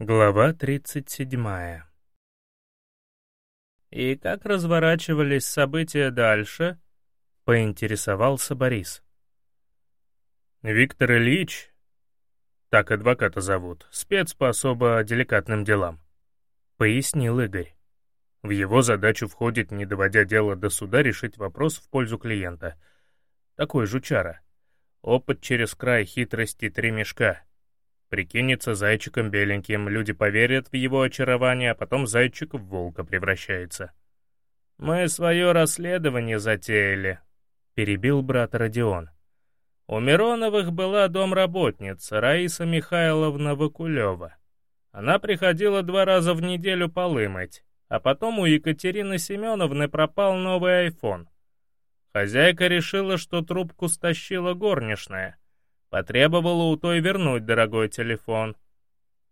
Глава 37 «И как разворачивались события дальше?» — поинтересовался Борис. «Виктор Ильич, так адвоката зовут, спец по особо деликатным делам», — пояснил Игорь. В его задачу входит, не доводя дело до суда, решить вопрос в пользу клиента. Такой жучара. Опыт через край хитрости три мешка — Прикинется зайчиком беленьким, люди поверят в его очарование, а потом зайчик в волка превращается. «Мы свое расследование затеяли», — перебил брат Родион. «У Мироновых была домработница Раиса Михайловна Вакулева. Она приходила два раза в неделю полы мыть, а потом у Екатерины Семеновны пропал новый айфон. Хозяйка решила, что трубку стащила горничная — Потребовала у той вернуть дорогой телефон.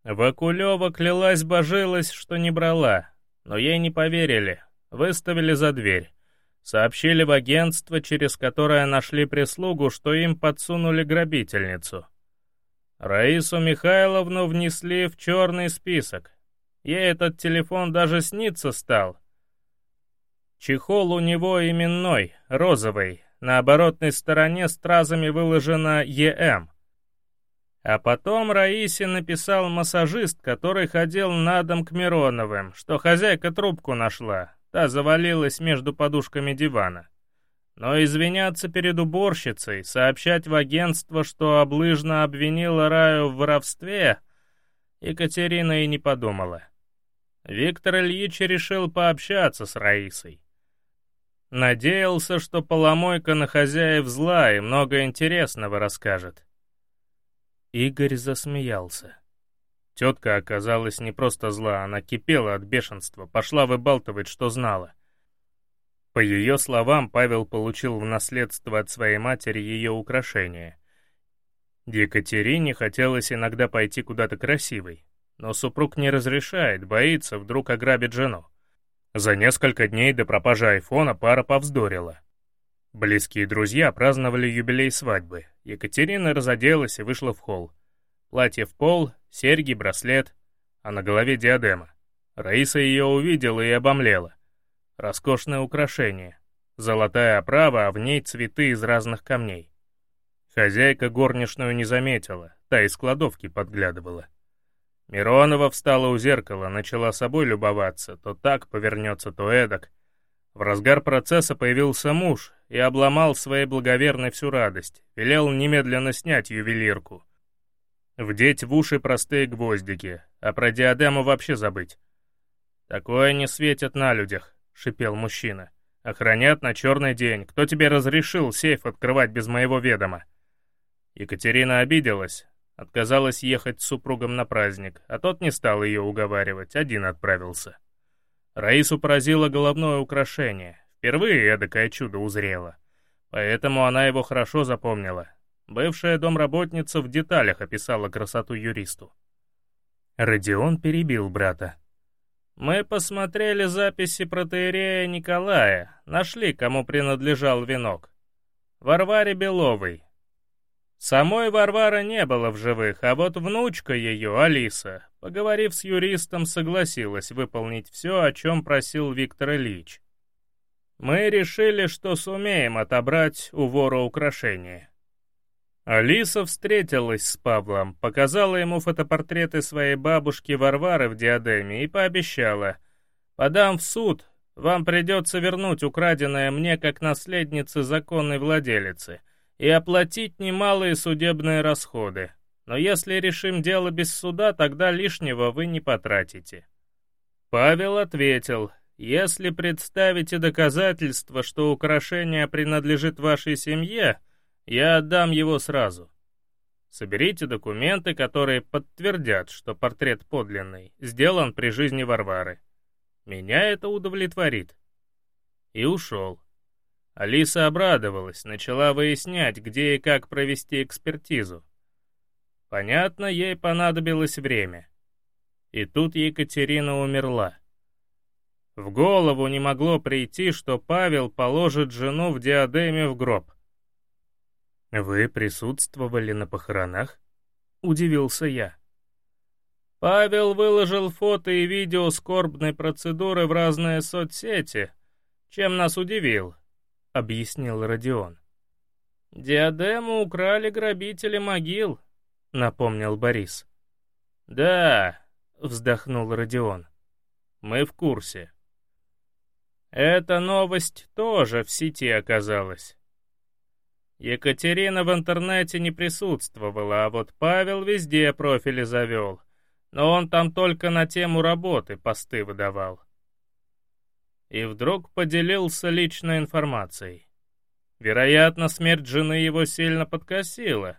Вакулева клялась-божилась, что не брала, но ей не поверили, выставили за дверь. Сообщили в агентство, через которое нашли прислугу, что им подсунули грабительницу. Раису Михайловну внесли в черный список. Ей этот телефон даже снится стал. Чехол у него именной, розовый, на оборотной стороне стразами выложено «ЕМ». А потом Раисе написал массажист, который ходил на дом к Мироновым, что хозяйка трубку нашла, та завалилась между подушками дивана. Но извиняться перед уборщицей, сообщать в агентство, что облыжно обвинила Раю в воровстве, Екатерина и не подумала. Виктор Ильич решил пообщаться с Раисой. Надеялся, что поломойка на хозяев зла и много интересного расскажет. Игорь засмеялся. Тетка оказалась не просто зла, она кипела от бешенства, пошла выбалтывать, что знала. По ее словам, Павел получил в наследство от своей матери ее украшения. Екатерине хотелось иногда пойти куда-то красивой, но супруг не разрешает, боится, вдруг ограбит жену. За несколько дней до пропажи айфона пара повздорила. Близкие друзья праздновали юбилей свадьбы. Екатерина разоделась и вышла в холл. Платье в пол, серьги, браслет, а на голове диадема. Раиса ее увидела и обомлела. Роскошное украшение. Золотая оправа, а в ней цветы из разных камней. Хозяйка горничную не заметила, та из кладовки подглядывала. Миронова встала у зеркала, начала собой любоваться, то так повернется, то эдак. В разгар процесса появился муж и обломал своей благоверной всю радость, велел немедленно снять ювелирку. Вдеть в уши простые гвоздики, а про диадему вообще забыть. «Такое не светит на людях», — шипел мужчина. «Охранят на черный день. Кто тебе разрешил сейф открывать без моего ведома?» Екатерина обиделась, Отказалась ехать с супругом на праздник, а тот не стал ее уговаривать, один отправился. Раису поразило головное украшение. Впервые эдакое чудо узрела. Поэтому она его хорошо запомнила. Бывшая домработница в деталях описала красоту юристу. Родион перебил брата. «Мы посмотрели записи протеерея Николая, нашли, кому принадлежал венок. Варваре Беловой, Самой Варвары не было в живых, а вот внучка ее, Алиса, поговорив с юристом, согласилась выполнить все, о чем просил Виктор Ильич. Мы решили, что сумеем отобрать у вора украшения. Алиса встретилась с Павлом, показала ему фотопортреты своей бабушки Варвары в диадеме и пообещала, «Подам в суд, вам придется вернуть украденное мне как наследнице законной владелицы» и оплатить немалые судебные расходы. Но если решим дело без суда, тогда лишнего вы не потратите». Павел ответил, «Если представите доказательства, что украшение принадлежит вашей семье, я отдам его сразу. Соберите документы, которые подтвердят, что портрет подлинный, сделан при жизни Варвары. Меня это удовлетворит». И ушел. Алиса обрадовалась, начала выяснять, где и как провести экспертизу. Понятно, ей понадобилось время. И тут Екатерина умерла. В голову не могло прийти, что Павел положит жену в диадеме в гроб. «Вы присутствовали на похоронах?» — удивился я. Павел выложил фото и видео скорбной процедуры в разные соцсети, чем нас удивил, — объяснил Родион. «Диадему украли грабители могил», — напомнил Борис. «Да», — вздохнул Родион, — «мы в курсе». Эта новость тоже в сети оказалась. Екатерина в интернете не присутствовала, а вот Павел везде профили завел. Но он там только на тему работы посты выдавал. И вдруг поделился личной информацией. Вероятно, смерть жены его сильно подкосила.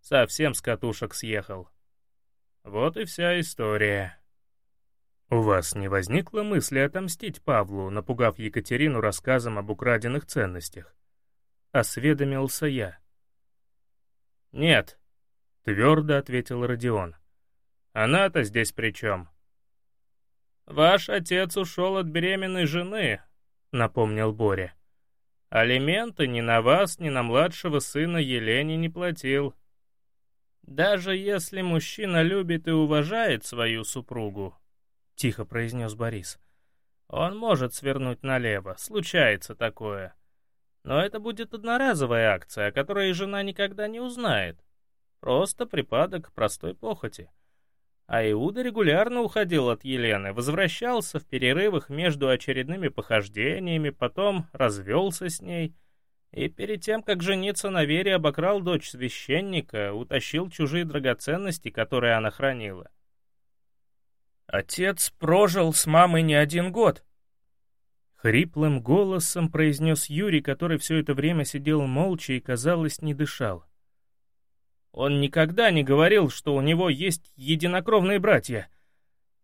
Совсем с катушек съехал. Вот и вся история. «У вас не возникло мысли отомстить Павлу, напугав Екатерину рассказом об украденных ценностях?» — осведомился я. «Нет», — твердо ответил Родион. «Она-то здесь при чем?» «Ваш отец ушел от беременной жены», — напомнил Боря. «Алименты ни на вас, ни на младшего сына Елене не платил. Даже если мужчина любит и уважает свою супругу, — тихо произнес Борис. «Он может свернуть налево, случается такое. Но это будет одноразовая акция, о которой жена никогда не узнает. Просто припадок простой похоти». А Иуда регулярно уходил от Елены, возвращался в перерывах между очередными похождениями, потом развелся с ней и перед тем, как жениться на Вере, обокрал дочь священника, утащил чужие драгоценности, которые она хранила. Отец прожил с мамой не один год. Хриплым голосом произнес Юрий, который все это время сидел молча и, казалось, не дышал. Он никогда не говорил, что у него есть единокровные братья.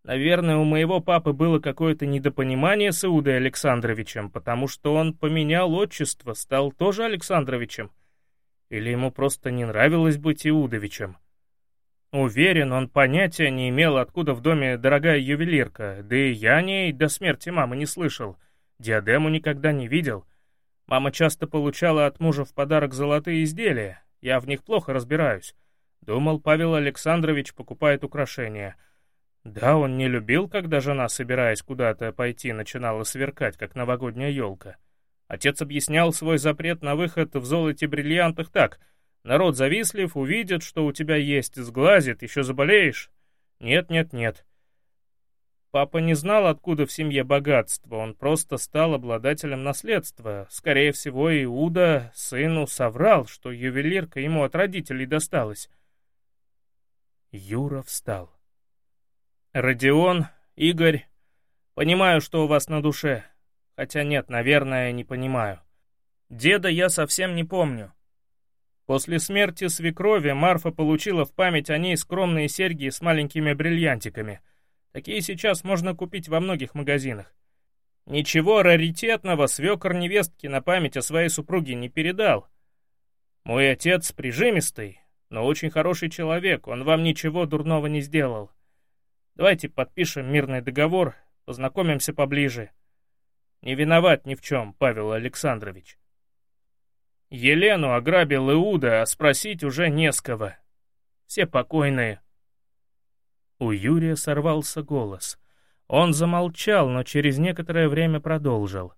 Наверное, у моего папы было какое-то недопонимание с Иудой Александровичем, потому что он поменял отчество, стал тоже Александровичем. Или ему просто не нравилось быть Иудовичем. Уверен, он понятия не имел, откуда в доме дорогая ювелирка, да и я о ней до смерти мамы не слышал, диадему никогда не видел. Мама часто получала от мужа в подарок золотые изделия, я в них плохо разбираюсь. Думал, Павел Александрович покупает украшения. Да, он не любил, когда жена, собираясь куда-то пойти, начинала сверкать, как новогодняя елка. Отец объяснял свой запрет на выход в золоте-бриллиантах так — Народ завистлив, увидит, что у тебя есть, сглазит, еще заболеешь. Нет, нет, нет. Папа не знал, откуда в семье богатство, он просто стал обладателем наследства. Скорее всего, Иуда сыну соврал, что ювелирка ему от родителей досталась. Юра встал. «Родион, Игорь, понимаю, что у вас на душе. Хотя нет, наверное, не понимаю. Деда я совсем не помню. После смерти свекрови Марфа получила в память о ней скромные серьги с маленькими бриллиантиками. Такие сейчас можно купить во многих магазинах. Ничего раритетного свекор невестки на память о своей супруге не передал. Мой отец прижимистый, но очень хороший человек, он вам ничего дурного не сделал. Давайте подпишем мирный договор, познакомимся поближе. Не виноват ни в чем, Павел Александрович. Елену ограбил Иуда, а спросить уже не с кого. Все покойные. У Юрия сорвался голос. Он замолчал, но через некоторое время продолжил.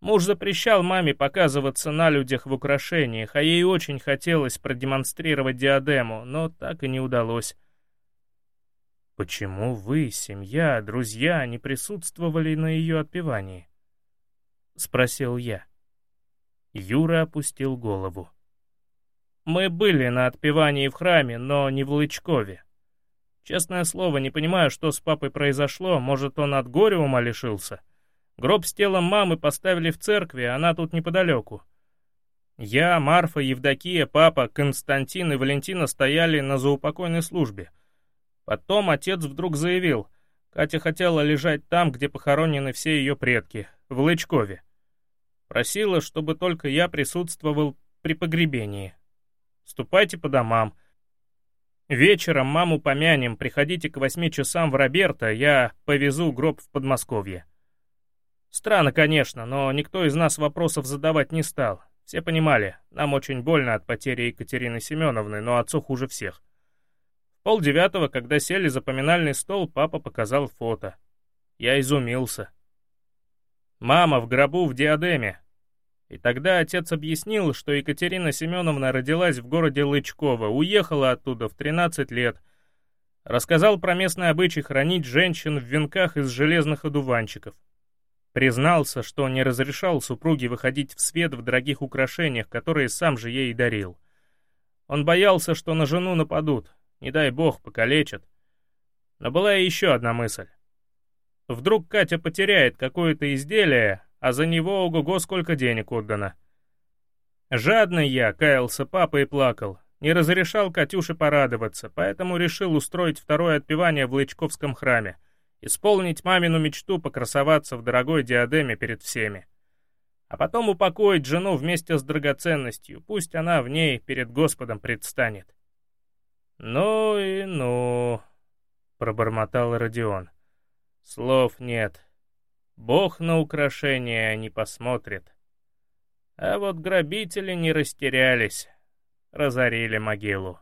Муж запрещал маме показываться на людях в украшениях, а ей очень хотелось продемонстрировать диадему, но так и не удалось. «Почему вы, семья, друзья, не присутствовали на ее отпевании?» — спросил я. Юра опустил голову. «Мы были на отпевании в храме, но не в Лычкове. Честное слово, не понимаю, что с папой произошло, может, он от горя ума лишился. Гроб с телом мамы поставили в церкви, она тут неподалеку. Я, Марфа, Евдокия, папа, Константин и Валентина стояли на заупокойной службе. Потом отец вдруг заявил, Катя хотела лежать там, где похоронены все ее предки, в Лычкове. Просила, чтобы только я присутствовал при погребении. Ступайте по домам. Вечером маму помянем, приходите к восьми часам в Роберта, я повезу гроб в Подмосковье. Странно, конечно, но никто из нас вопросов задавать не стал. Все понимали, нам очень больно от потери Екатерины Семеновны, но отцу хуже всех. Пол девятого, когда сели за поминальный стол, папа показал фото. Я изумился. Мама в гробу в диадеме. И тогда отец объяснил, что Екатерина Семеновна родилась в городе Лычково, уехала оттуда в 13 лет. Рассказал про местный обычай хранить женщин в венках из железных одуванчиков. Признался, что не разрешал супруге выходить в свет в дорогих украшениях, которые сам же ей дарил. Он боялся, что на жену нападут, не дай бог, покалечат. Но была и еще одна мысль. Вдруг Катя потеряет какое-то изделие, а за него ого-го сколько денег отдано. Жадный я, каялся папа и плакал. Не разрешал Катюше порадоваться, поэтому решил устроить второе отпевание в Лычковском храме, исполнить мамину мечту покрасоваться в дорогой диадеме перед всеми. А потом упокоить жену вместе с драгоценностью, пусть она в ней перед Господом предстанет. «Ну и ну», — пробормотал Родион. Слов нет. Бог на украшения не посмотрит. А вот грабители не растерялись, разорили могилу.